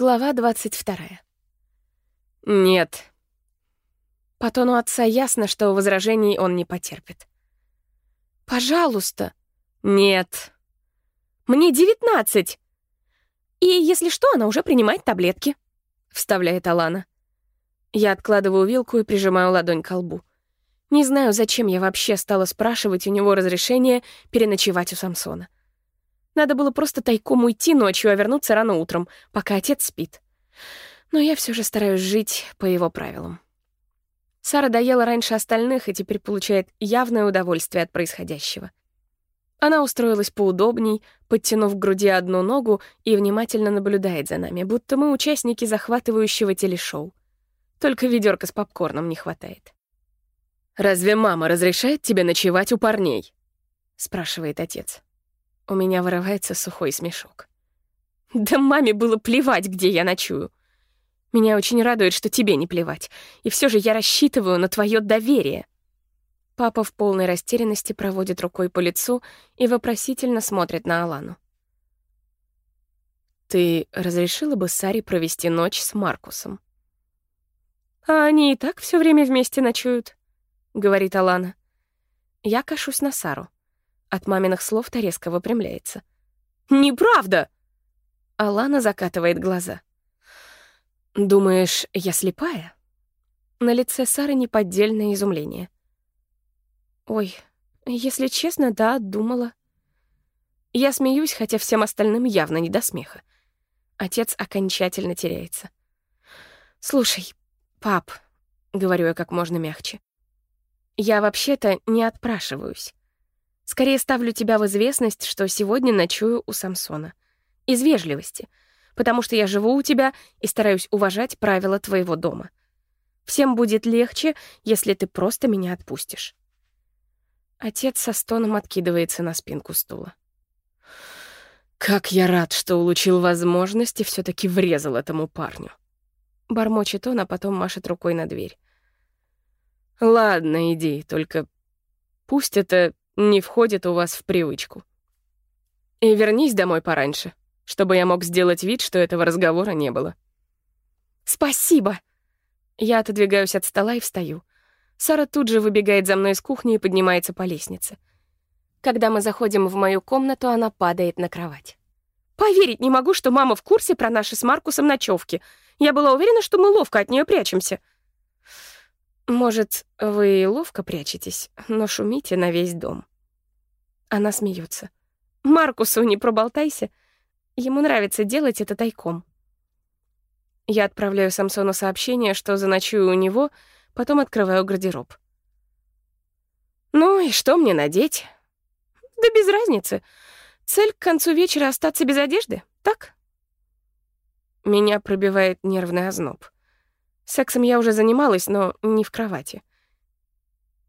Глава двадцать вторая. «Нет». По тону отца ясно, что возражений он не потерпит. «Пожалуйста». «Нет». «Мне девятнадцать. И, если что, она уже принимает таблетки», — вставляет Алана. Я откладываю вилку и прижимаю ладонь к лбу. Не знаю, зачем я вообще стала спрашивать у него разрешение переночевать у Самсона. Надо было просто тайком уйти ночью, а вернуться рано утром, пока отец спит. Но я все же стараюсь жить по его правилам. Сара доела раньше остальных и теперь получает явное удовольствие от происходящего. Она устроилась поудобней, подтянув к груди одну ногу и внимательно наблюдает за нами, будто мы участники захватывающего телешоу. Только ведерка с попкорном не хватает. «Разве мама разрешает тебе ночевать у парней?» — спрашивает отец. У меня вырывается сухой смешок. Да маме было плевать, где я ночую. Меня очень радует, что тебе не плевать. И все же я рассчитываю на твое доверие. Папа в полной растерянности проводит рукой по лицу и вопросительно смотрит на Алану. Ты разрешила бы Саре провести ночь с Маркусом? А они и так все время вместе ночуют, говорит Алана. Я кашусь на Сару. От маминых слов-то резко выпрямляется. «Неправда!» Алана закатывает глаза. «Думаешь, я слепая?» На лице Сары неподдельное изумление. «Ой, если честно, да, думала». Я смеюсь, хотя всем остальным явно не до смеха. Отец окончательно теряется. «Слушай, пап», — говорю я как можно мягче, — «я вообще-то не отпрашиваюсь. Скорее ставлю тебя в известность, что сегодня ночую у Самсона. Из вежливости, потому что я живу у тебя и стараюсь уважать правила твоего дома. Всем будет легче, если ты просто меня отпустишь. Отец со стоном откидывается на спинку стула. «Как я рад, что улучил возможность и все таки врезал этому парню». Бормочет он, а потом машет рукой на дверь. «Ладно, иди, только пусть это не входит у вас в привычку. И вернись домой пораньше, чтобы я мог сделать вид, что этого разговора не было. Спасибо. Я отодвигаюсь от стола и встаю. Сара тут же выбегает за мной из кухни и поднимается по лестнице. Когда мы заходим в мою комнату, она падает на кровать. Поверить не могу, что мама в курсе про наши с Маркусом ночевки. Я была уверена, что мы ловко от нее прячемся. Может, вы ловко прячетесь, но шумите на весь дом. Она смеется. Маркусу не проболтайся. Ему нравится делать это тайком. Я отправляю Самсону сообщение, что заночую у него, потом открываю гардероб. Ну и что мне надеть? Да без разницы. Цель к концу вечера остаться без одежды, так? Меня пробивает нервный озноб. Сексом я уже занималась, но не в кровати.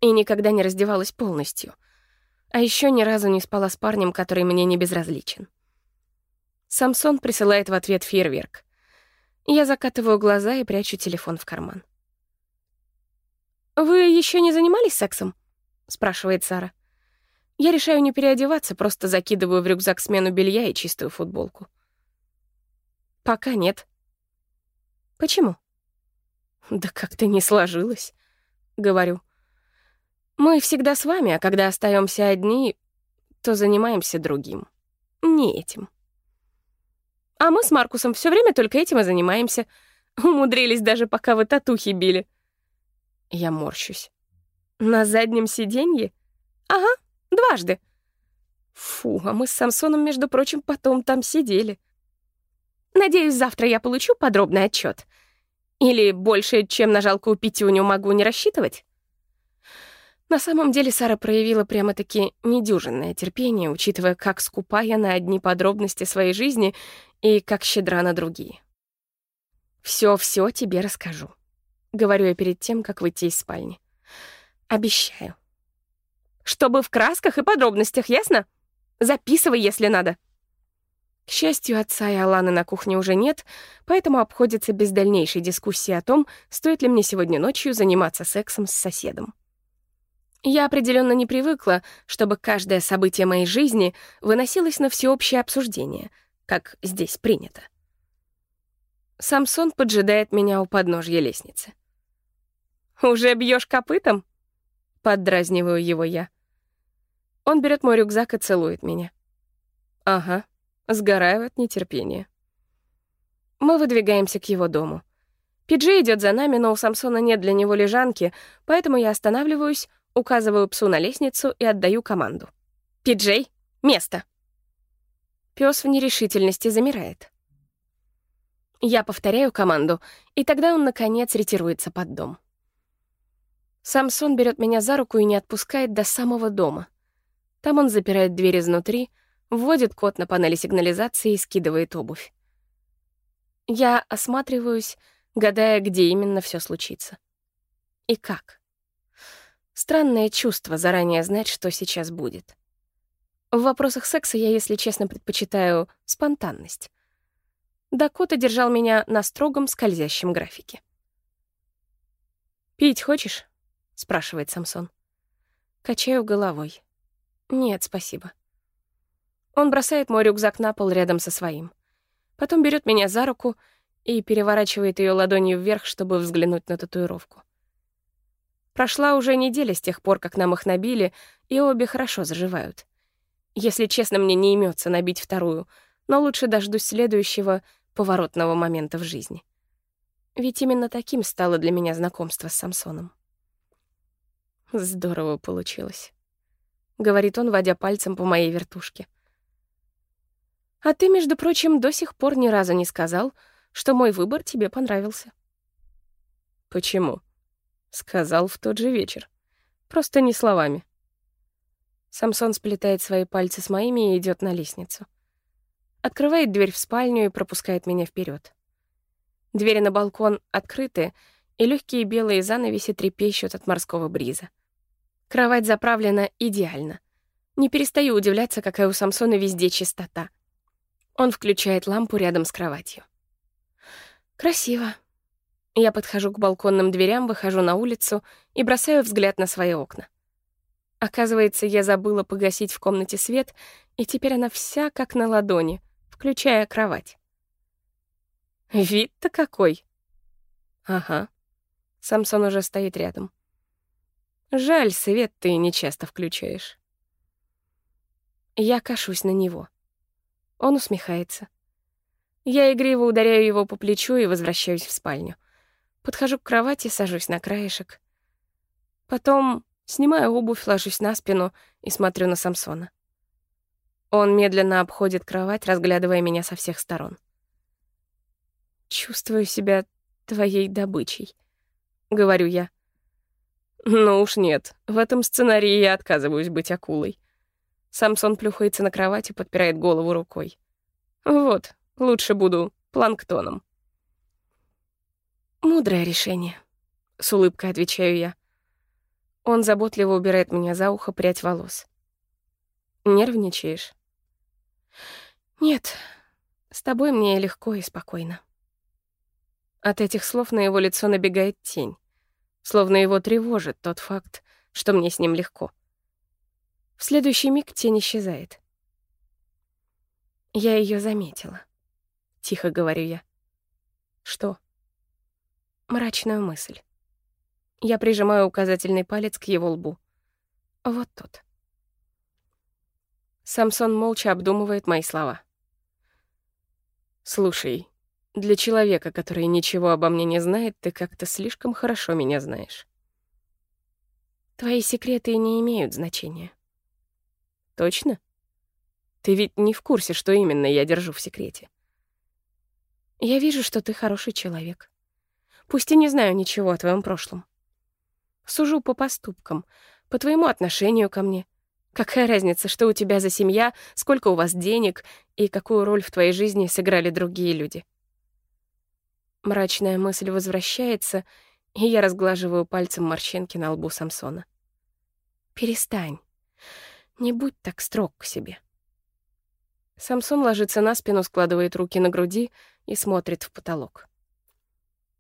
И никогда не раздевалась полностью. А еще ни разу не спала с парнем, который мне не безразличен. Самсон присылает в ответ фейерверк. Я закатываю глаза и прячу телефон в карман. «Вы еще не занимались сексом?» — спрашивает Сара. Я решаю не переодеваться, просто закидываю в рюкзак смену белья и чистую футболку. «Пока нет». «Почему?» «Да как-то не сложилось», — говорю. «Мы всегда с вами, а когда остаемся одни, то занимаемся другим. Не этим». «А мы с Маркусом все время только этим и занимаемся. Умудрились даже, пока вы татухи били». Я морщусь. «На заднем сиденье? Ага, дважды». Фу, а мы с Самсоном, между прочим, потом там сидели. Надеюсь, завтра я получу подробный отчет. Или больше, чем на жалкую пятюню, могу не рассчитывать? На самом деле Сара проявила прямо-таки недюжинное терпение, учитывая, как скупа я на одни подробности своей жизни и как щедра на другие. «Всё-всё тебе расскажу», — говорю я перед тем, как выйти из спальни. «Обещаю». «Чтобы в красках и подробностях, ясно? Записывай, если надо». К счастью, отца и Аланы на кухне уже нет, поэтому обходится без дальнейшей дискуссии о том, стоит ли мне сегодня ночью заниматься сексом с соседом. Я определенно не привыкла, чтобы каждое событие моей жизни выносилось на всеобщее обсуждение, как здесь принято. Самсон поджидает меня у подножья лестницы. «Уже бьешь копытом?» — поддразниваю его я. Он берет мой рюкзак и целует меня. Ага, сгораю от нетерпения. Мы выдвигаемся к его дому. Пиджей идет за нами, но у Самсона нет для него лежанки, поэтому я останавливаюсь, указываю псу на лестницу и отдаю команду. «Пиджей, место!» Пес в нерешительности замирает. Я повторяю команду, и тогда он, наконец, ретируется под дом. Самсон берет меня за руку и не отпускает до самого дома. Там он запирает дверь изнутри, вводит код на панели сигнализации и скидывает обувь. Я осматриваюсь, гадая, где именно все случится. И как. Странное чувство заранее знать, что сейчас будет. В вопросах секса я, если честно, предпочитаю спонтанность. Дакота держал меня на строгом скользящем графике. «Пить хочешь?» — спрашивает Самсон. Качаю головой. «Нет, спасибо». Он бросает мой рюкзак на пол рядом со своим. Потом берет меня за руку и переворачивает ее ладонью вверх, чтобы взглянуть на татуировку. Прошла уже неделя с тех пор, как нам их набили, и обе хорошо заживают. Если честно, мне не имется набить вторую, но лучше дождусь следующего поворотного момента в жизни. Ведь именно таким стало для меня знакомство с Самсоном. Здорово получилось говорит он, водя пальцем по моей вертушке. А ты, между прочим, до сих пор ни разу не сказал, что мой выбор тебе понравился. Почему? Сказал в тот же вечер. Просто не словами. Самсон сплетает свои пальцы с моими и идет на лестницу. Открывает дверь в спальню и пропускает меня вперед. Двери на балкон открыты, и легкие белые занавеси трепещут от морского бриза. Кровать заправлена идеально. Не перестаю удивляться, какая у Самсона везде чистота. Он включает лампу рядом с кроватью. Красиво. Я подхожу к балконным дверям, выхожу на улицу и бросаю взгляд на свои окна. Оказывается, я забыла погасить в комнате свет, и теперь она вся как на ладони, включая кровать. Вид-то какой. Ага. Самсон уже стоит рядом. Жаль, свет ты не часто включаешь. Я кашусь на него. Он усмехается. Я игриво ударяю его по плечу и возвращаюсь в спальню. Подхожу к кровати, сажусь на краешек. Потом снимаю обувь, ложусь на спину и смотрю на Самсона. Он медленно обходит кровать, разглядывая меня со всех сторон. «Чувствую себя твоей добычей», — говорю я. Ну уж нет, в этом сценарии я отказываюсь быть акулой. Самсон плюхается на кровати, подпирает голову рукой. Вот, лучше буду планктоном. Мудрое решение, с улыбкой отвечаю я. Он заботливо убирает меня за ухо прядь волос. Нервничаешь? Нет, с тобой мне легко и спокойно. От этих слов на его лицо набегает тень словно его тревожит тот факт, что мне с ним легко. В следующий миг тень исчезает. Я ее заметила. Тихо говорю я. Что? Мрачную мысль. Я прижимаю указательный палец к его лбу. Вот тут. Самсон молча обдумывает мои слова. «Слушай, для человека, который ничего обо мне не знает, ты как-то слишком хорошо меня знаешь. Твои секреты не имеют значения. Точно? Ты ведь не в курсе, что именно я держу в секрете. Я вижу, что ты хороший человек. Пусть и не знаю ничего о твоем прошлом. Сужу по поступкам, по твоему отношению ко мне. Какая разница, что у тебя за семья, сколько у вас денег и какую роль в твоей жизни сыграли другие люди. Мрачная мысль возвращается, и я разглаживаю пальцем морщинки на лбу Самсона. «Перестань. Не будь так строг к себе». Самсон ложится на спину, складывает руки на груди и смотрит в потолок.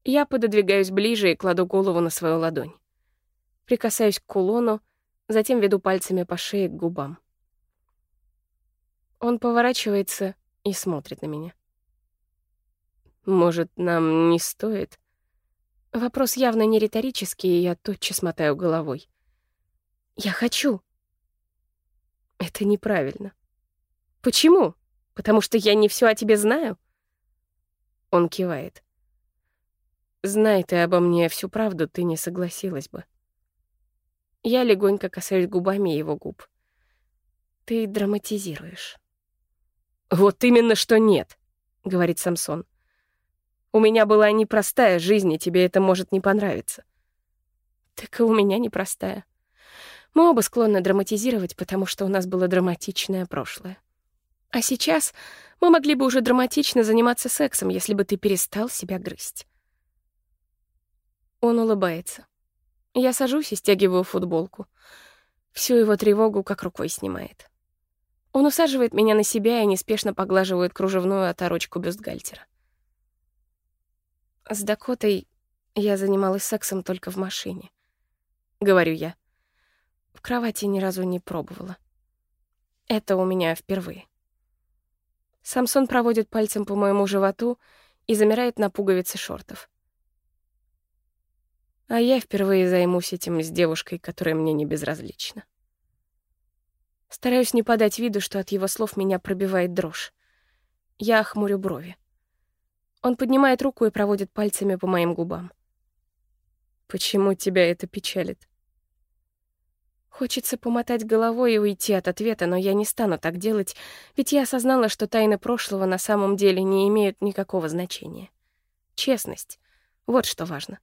Я пододвигаюсь ближе и кладу голову на свою ладонь. Прикасаюсь к кулону, затем веду пальцами по шее к губам. Он поворачивается и смотрит на меня. Может, нам не стоит? Вопрос явно не риторический, и я тотчас мотаю головой. Я хочу. Это неправильно. Почему? Потому что я не все о тебе знаю? Он кивает. Знай ты обо мне всю правду, ты не согласилась бы. Я легонько касаюсь губами его губ. Ты драматизируешь. Вот именно что нет, говорит Самсон. У меня была непростая жизнь, и тебе это может не понравиться. Так и у меня непростая. Мы оба склонны драматизировать, потому что у нас было драматичное прошлое. А сейчас мы могли бы уже драматично заниматься сексом, если бы ты перестал себя грызть. Он улыбается. Я сажусь и стягиваю футболку. Всю его тревогу как рукой снимает. Он усаживает меня на себя и неспешно поглаживает кружевную оторочку бюстгальтера. С Дакотой я занималась сексом только в машине. Говорю я. В кровати ни разу не пробовала. Это у меня впервые. Самсон проводит пальцем по моему животу и замирает на пуговице шортов. А я впервые займусь этим с девушкой, которая мне не безразлична. Стараюсь не подать виду, что от его слов меня пробивает дрожь. Я хмурю брови. Он поднимает руку и проводит пальцами по моим губам. «Почему тебя это печалит?» Хочется помотать головой и уйти от ответа, но я не стану так делать, ведь я осознала, что тайны прошлого на самом деле не имеют никакого значения. Честность — вот что важно.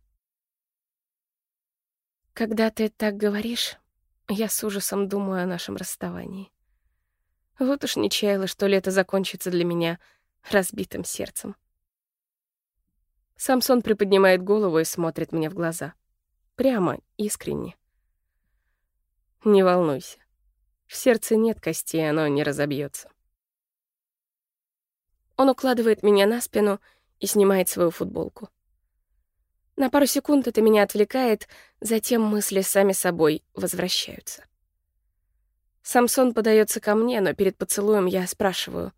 Когда ты так говоришь, я с ужасом думаю о нашем расставании. Вот уж не чаяла, что лето закончится для меня разбитым сердцем. Самсон приподнимает голову и смотрит мне в глаза. Прямо, искренне. Не волнуйся. В сердце нет костей, оно не разобьется. Он укладывает меня на спину и снимает свою футболку. На пару секунд это меня отвлекает, затем мысли сами собой возвращаются. Самсон подается ко мне, но перед поцелуем я спрашиваю.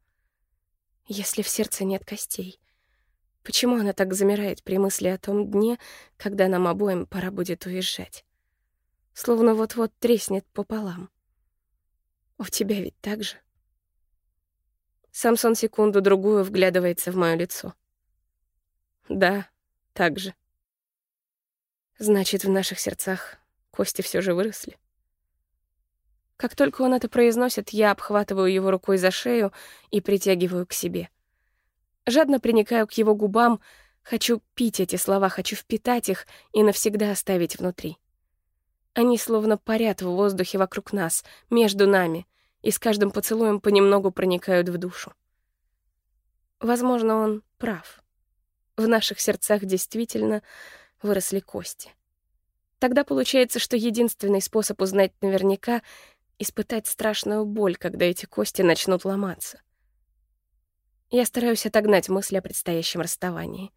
Если в сердце нет костей, почему она так замирает при мысли о том дне, когда нам обоим пора будет уезжать? Словно вот-вот треснет пополам. У тебя ведь так же? Самсон секунду-другую вглядывается в моё лицо. Да, так же. Значит, в наших сердцах кости все же выросли. Как только он это произносит, я обхватываю его рукой за шею и притягиваю к себе. Жадно приникаю к его губам, хочу пить эти слова, хочу впитать их и навсегда оставить внутри. Они словно парят в воздухе вокруг нас, между нами, и с каждым поцелуем понемногу проникают в душу. Возможно, он прав. В наших сердцах действительно выросли кости. Тогда получается, что единственный способ узнать наверняка — испытать страшную боль, когда эти кости начнут ломаться. Я стараюсь отогнать мысли о предстоящем расставании.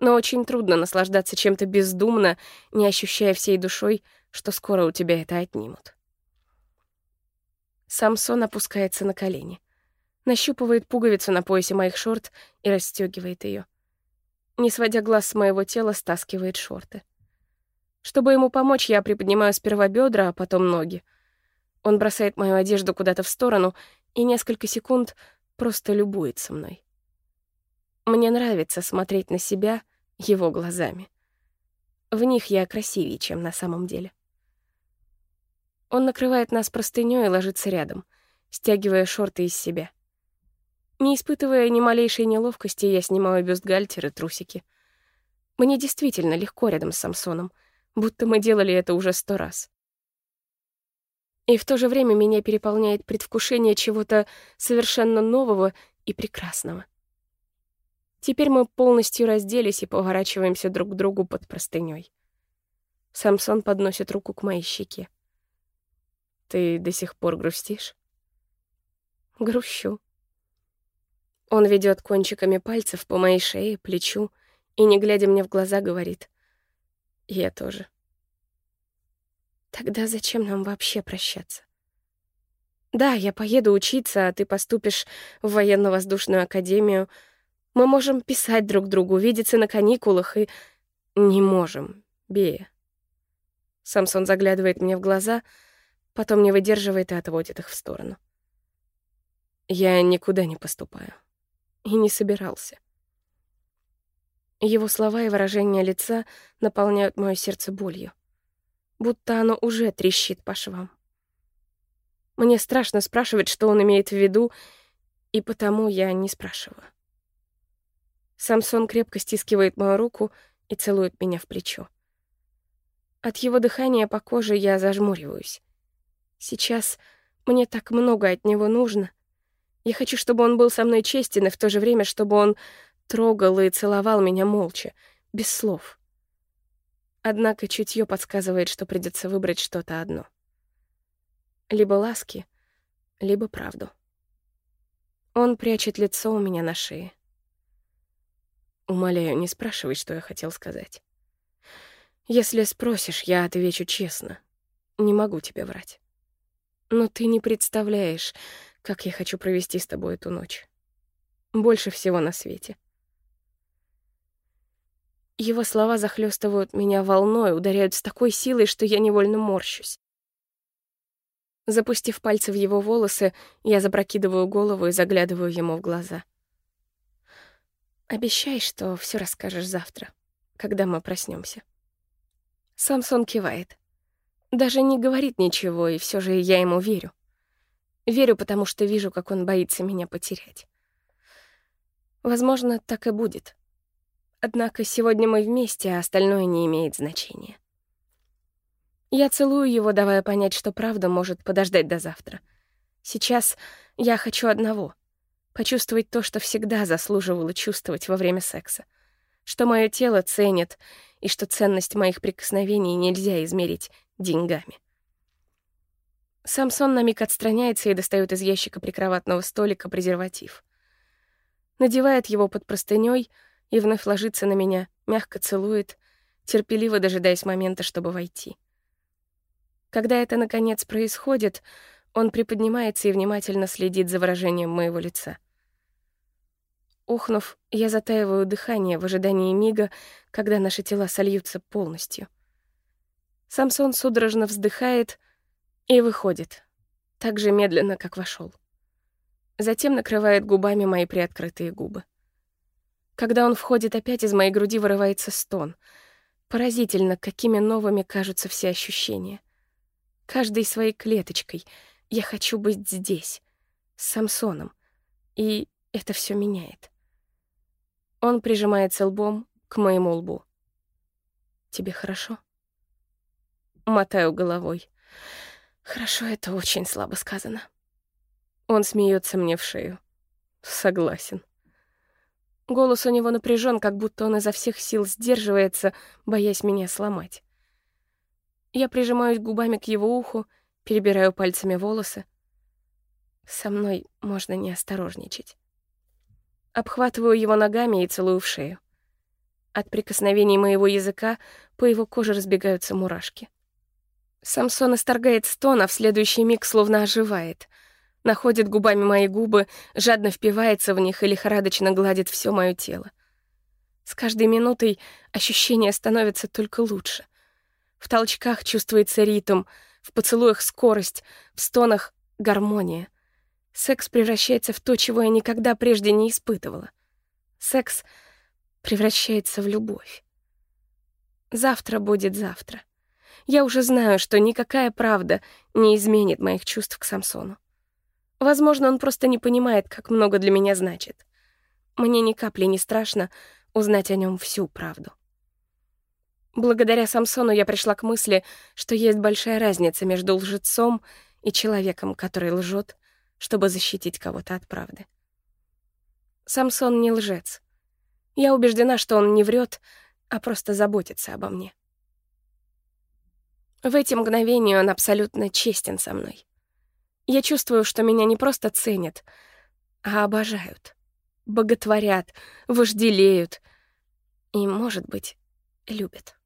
Но очень трудно наслаждаться чем-то бездумно, не ощущая всей душой, что скоро у тебя это отнимут. Самсон опускается на колени, нащупывает пуговицу на поясе моих шорт и расстегивает ее не сводя глаз с моего тела, стаскивает шорты. Чтобы ему помочь, я приподнимаю сперва бедра, а потом ноги. Он бросает мою одежду куда-то в сторону и несколько секунд просто любуется мной. Мне нравится смотреть на себя его глазами. В них я красивее, чем на самом деле. Он накрывает нас простынёй и ложится рядом, стягивая шорты из себя. Не испытывая ни малейшей неловкости, я снимаю бюстгальтер и трусики. Мне действительно легко рядом с Самсоном, будто мы делали это уже сто раз. И в то же время меня переполняет предвкушение чего-то совершенно нового и прекрасного. Теперь мы полностью разделись и поворачиваемся друг к другу под простыней. Самсон подносит руку к моей щеке. «Ты до сих пор грустишь?» «Грущу», он ведет кончиками пальцев по моей шее, плечу и, не глядя мне в глаза, говорит «Я тоже». Тогда зачем нам вообще прощаться? Да, я поеду учиться, а ты поступишь в военно-воздушную академию, Мы можем писать друг другу, видеться на каникулах и... Не можем, Бея. Самсон заглядывает мне в глаза, потом не выдерживает и отводит их в сторону. Я никуда не поступаю. И не собирался. Его слова и выражение лица наполняют мое сердце болью. Будто оно уже трещит по швам. Мне страшно спрашивать, что он имеет в виду, и потому я не спрашиваю. Самсон крепко стискивает мою руку и целует меня в плечо. От его дыхания по коже я зажмуриваюсь. Сейчас мне так много от него нужно. Я хочу, чтобы он был со мной честен, и в то же время, чтобы он трогал и целовал меня молча, без слов. Однако чутье подсказывает, что придется выбрать что-то одно. Либо ласки, либо правду. Он прячет лицо у меня на шее. Умоляю, не спрашивай, что я хотел сказать. Если спросишь, я отвечу честно. Не могу тебе врать. Но ты не представляешь, как я хочу провести с тобой эту ночь. Больше всего на свете. Его слова захлестывают меня волной, ударяют с такой силой, что я невольно морщусь. Запустив пальцы в его волосы, я запрокидываю голову и заглядываю ему в глаза. Обещай, что все расскажешь завтра, когда мы проснемся. Самсон кивает. Даже не говорит ничего, и все же я ему верю. Верю, потому что вижу, как он боится меня потерять. Возможно, так и будет. Однако сегодня мы вместе, а остальное не имеет значения. Я целую его, давая понять, что правда может подождать до завтра. Сейчас я хочу одного Почувствовать то, что всегда заслуживало чувствовать во время секса. Что мое тело ценит, и что ценность моих прикосновений нельзя измерить деньгами. Самсон на миг отстраняется и достает из ящика прикроватного столика презерватив. Надевает его под простыней и вновь ложится на меня, мягко целует, терпеливо дожидаясь момента, чтобы войти. Когда это, наконец, происходит, он приподнимается и внимательно следит за выражением моего лица. Ухнув, я затаиваю дыхание в ожидании мига, когда наши тела сольются полностью. Самсон судорожно вздыхает и выходит, так же медленно, как вошел. Затем накрывает губами мои приоткрытые губы. Когда он входит опять, из моей груди вырывается стон. Поразительно, какими новыми кажутся все ощущения. Каждой своей клеточкой — я хочу быть здесь, с Самсоном. И это все меняет. Он прижимается лбом к моему лбу. «Тебе хорошо?» Мотаю головой. «Хорошо, это очень слабо сказано». Он смеется мне в шею. Согласен. Голос у него напряжен, как будто он изо всех сил сдерживается, боясь меня сломать. Я прижимаюсь губами к его уху перебираю пальцами волосы. Со мной можно не осторожничать. Обхватываю его ногами и целую в шею. От прикосновений моего языка по его коже разбегаются мурашки. Самсон исторгает стон, а в следующий миг словно оживает. Находит губами мои губы, жадно впивается в них и лихорадочно гладит все мое тело. С каждой минутой ощущение становится только лучше. В толчках чувствуется ритм — в поцелуях скорость, в стонах гармония. Секс превращается в то, чего я никогда прежде не испытывала. Секс превращается в любовь. Завтра будет завтра. Я уже знаю, что никакая правда не изменит моих чувств к Самсону. Возможно, он просто не понимает, как много для меня значит. Мне ни капли не страшно узнать о нем всю правду. Благодаря Самсону я пришла к мысли, что есть большая разница между лжецом и человеком, который лжет, чтобы защитить кого-то от правды. Самсон не лжец. Я убеждена, что он не врет, а просто заботится обо мне. В эти мгновения он абсолютно честен со мной. Я чувствую, что меня не просто ценят, а обожают, боготворят, вожделеют и, может быть, любят.